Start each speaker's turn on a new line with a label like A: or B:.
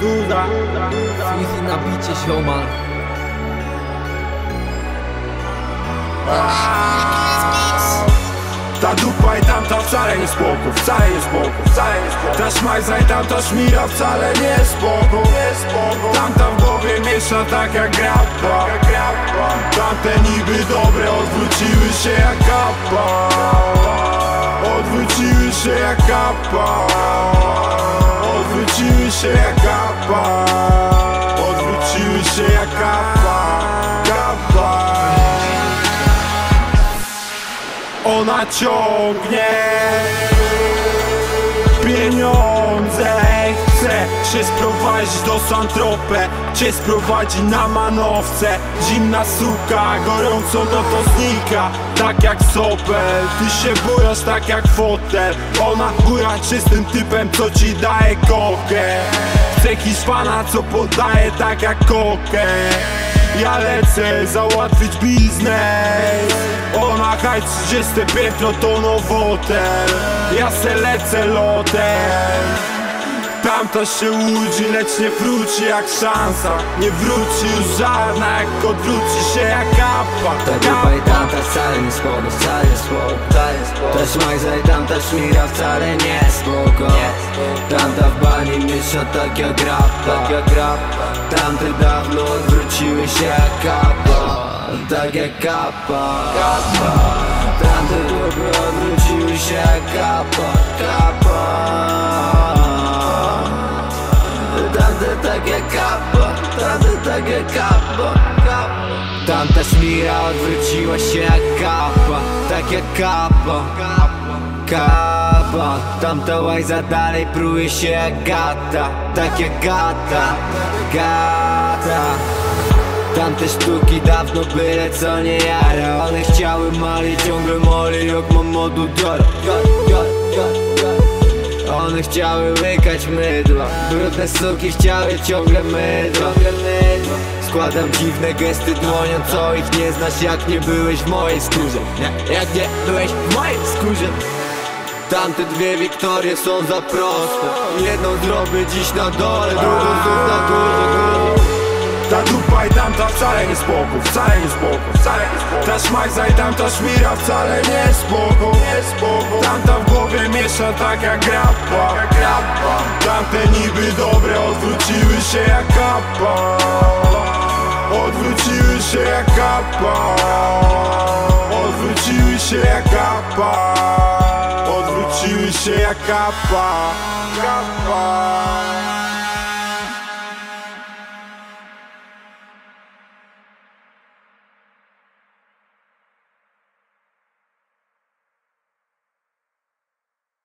A: Duda
B: Fizi na bicie ziomal
A: Ta dupa i tamta wcale nie spoko, wcale nie spoko, wcale nie spoko Ta szmajza i tamta szmira wcale nie spoko, nie spoko Tamta w głowie miesza tak jak grappa się jak kapa. Odwróciły się jak kapa. Odwróciły się jak kapa. Kapa. Ona ciągnie Pieniądze Chce się sprowadzić do Santrope Cię sprowadzi na manowce. Zimna suka, gorąco no to znika Tak jak sopel. Ty się bujasz tak jak fotel Ona buja czystym typem co ci daje kokę. Chce Hiszpana co podaje tak jak kokę. Ja lecę załatwić biznes. Ona hajt 30 piętro to nowotel. Ja se lecę lotem Tamta się łudzi, lecz nie wróci jak szansa. Nie wróci już żadna, jak odwróci się jak kapa.
B: Ta dupa i tamta wcale nie spoko, wcale nie spoko Ta szmajza i tamta szmira wcale nie spoko. Tamta w bani miesza tak jak grappa. Tamte dawno odwróciły się jak kapa. Tak jak kapa. Tamte dupy odwróciły się jak kapa. Kapa tak jak kapa Tamte tak jak kapa Tamta szmira odwróciła się jak kapa Tak jak kapa Kapa Tamta łajza dalej pruje się jak gata Tak jak gata. Gata Tamte sztuki dawno byle co nie jara. One chciały mali, ciągle moli jak mam modu dora one chciały łykać mydła Brudne suki chciały ciągle mydła. Składam dziwne gesty dłonią Co ich nie znasz jak nie byłeś w mojej skórze. Nie, Jak nie byłeś w mojej skórze. Tamte dwie Wiktorie są za proste. Jedną zrobię dziś na dole Drugą znów na górze,
A: Ta i tamta wcale nie spoko, wcale nie spoko, wcale nie spoko Ta szmajza i tamta szmira wcale nie spoko, nie spoko Tamta w głowie miesza tak jak grappa, grappa. Tamte niby dobre odwróciły się jak kapa Odwróciły się jak kapa Odwróciły się jak kapa Odwróciły się jak Kapa